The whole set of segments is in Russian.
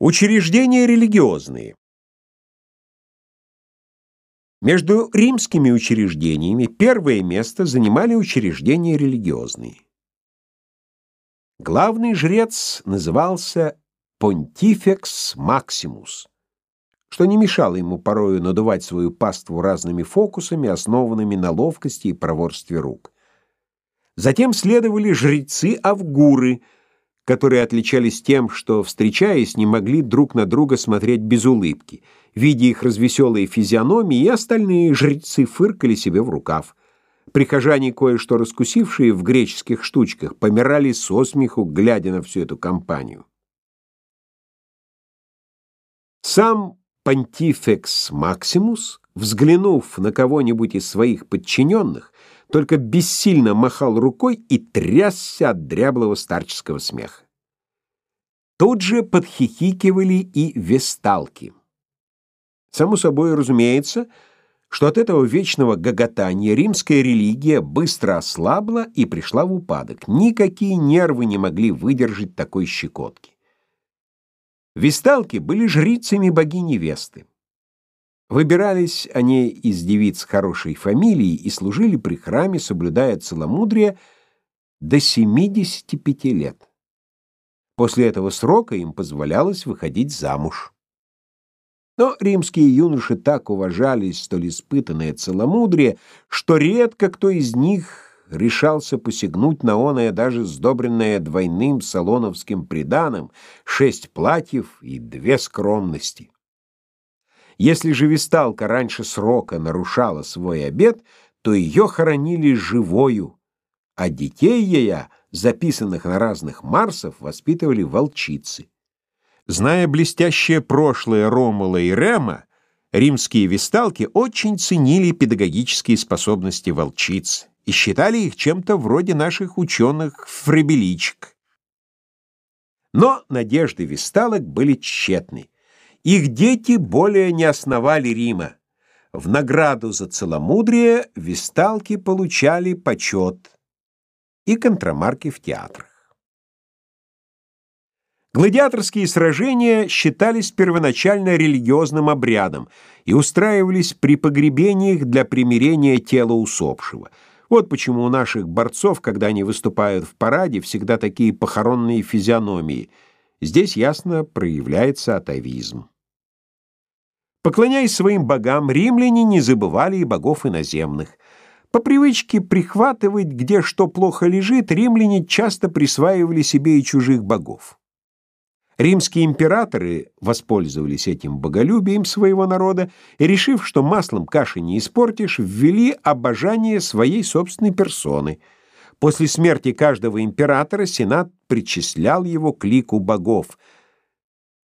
Учреждения религиозные. Между римскими учреждениями первое место занимали учреждения религиозные. Главный жрец назывался Pontifex Maximus, что не мешало ему порою надувать свою паству разными фокусами, основанными на ловкости и проворстве рук. Затем следовали жрецы-авгуры — которые отличались тем, что, встречаясь, не могли друг на друга смотреть без улыбки. Видя их развеселые физиономии, и остальные жрецы фыркали себе в рукав. Прихожане, кое-что раскусившие в греческих штучках, помирали со смеху, глядя на всю эту компанию. Сам Понтифекс Максимус, взглянув на кого-нибудь из своих подчиненных, только бессильно махал рукой и трясся от дряблого старческого смеха. Тут же подхихикивали и весталки. Само собой разумеется, что от этого вечного гоготания римская религия быстро ослабла и пришла в упадок. Никакие нервы не могли выдержать такой щекотки. Весталки были жрицами богини Весты. Выбирались они из девиц хорошей фамилии и служили при храме, соблюдая целомудрие, до 75 лет. После этого срока им позволялось выходить замуж. Но римские юноши так уважали столь испытанное целомудрие, что редко кто из них решался посягнуть на оное даже сдобренное двойным салоновским приданым, шесть платьев и две скромности. Если же висталка раньше срока нарушала свой обет, то ее хоронили живою, а детей ея, записанных на разных Марсов, воспитывали волчицы. Зная блестящее прошлое Ромула и Рема, римские висталки очень ценили педагогические способности волчиц и считали их чем-то вроде наших ученых-фребеличек. Но надежды висталок были тщетны. Их дети более не основали Рима. В награду за целомудрие висталки получали почет и контрамарки в театрах. Гладиаторские сражения считались первоначально религиозным обрядом и устраивались при погребениях для примирения тела усопшего. Вот почему у наших борцов, когда они выступают в параде, всегда такие похоронные физиономии – Здесь ясно проявляется атовизм. Поклоняясь своим богам, римляне не забывали и богов иноземных. По привычке прихватывать, где что плохо лежит, римляне часто присваивали себе и чужих богов. Римские императоры воспользовались этим боголюбием своего народа и, решив, что маслом каши не испортишь, ввели обожание своей собственной персоны – После смерти каждого императора сенат причислял его к лику богов.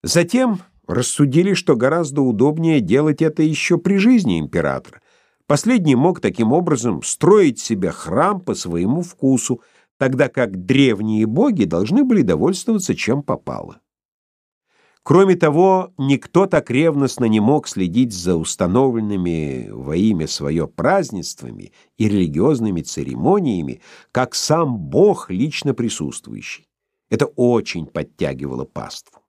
Затем рассудили, что гораздо удобнее делать это еще при жизни императора. Последний мог таким образом строить себе храм по своему вкусу, тогда как древние боги должны были довольствоваться чем попало. Кроме того, никто так ревностно не мог следить за установленными во имя свое празднествами и религиозными церемониями, как сам Бог лично присутствующий. Это очень подтягивало паству.